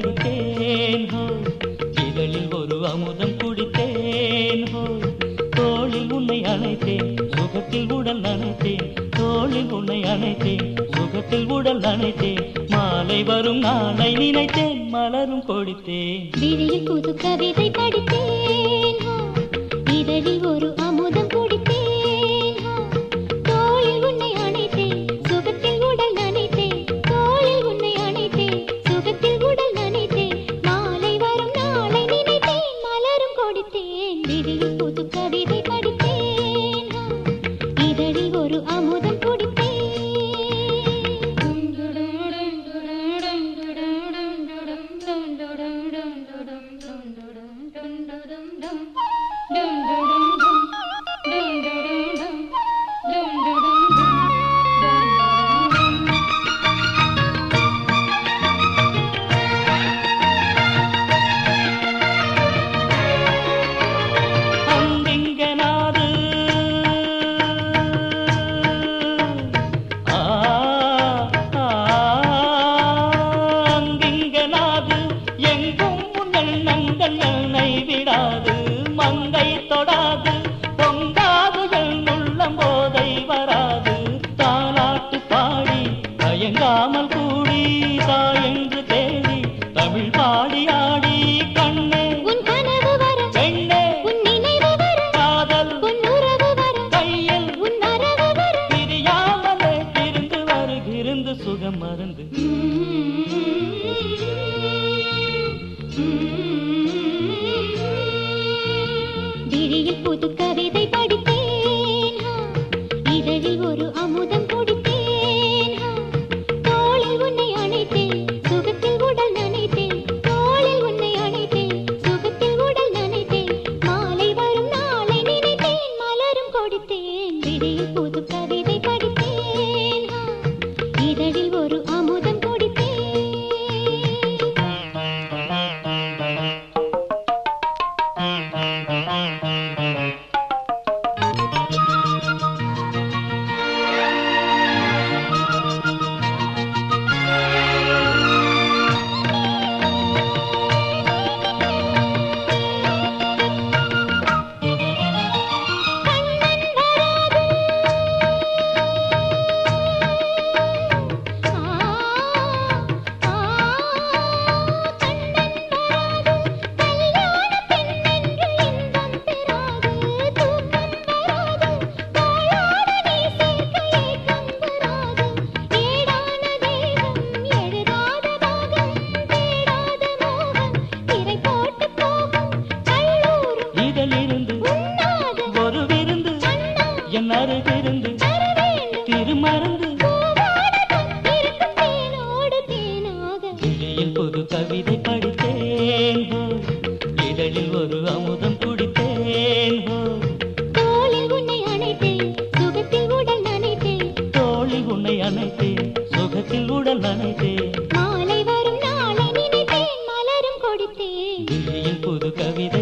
படித்தேன் ஹோ. இதழில் ஒரு அமுதம் குடித்தேன் ஹோ. தோளில் உன்னை அணைத்தேன் முகத்தில் உடல் நனைத்தேன் தோளில் உன்னை அணைத்தேன் முகத்தில் உடல் நனைத்தேன் மாலை வரும் நாளை நினைத்தேன் மலரும் கொடுத்தேன். புது கவிதை படித்தேன். Dee dee. கூடி சா என்று தேடி தமிழ் பாடியா ಕಿಡಿ ಕೂತು கண்களில் ஒரு அமுதம் குடித்தேன். தோளில் உன்னை அணைத்தேன் சுகத்தில் உடல் நனைத்தேன். தோளில் உன்னை அணைத்தேன் சுகத்தில் உடல் நனைத்தேன். மாலை வரும் நாளை நினைத்தேன் மலரும் கொடுத்தேன். புது கவிதை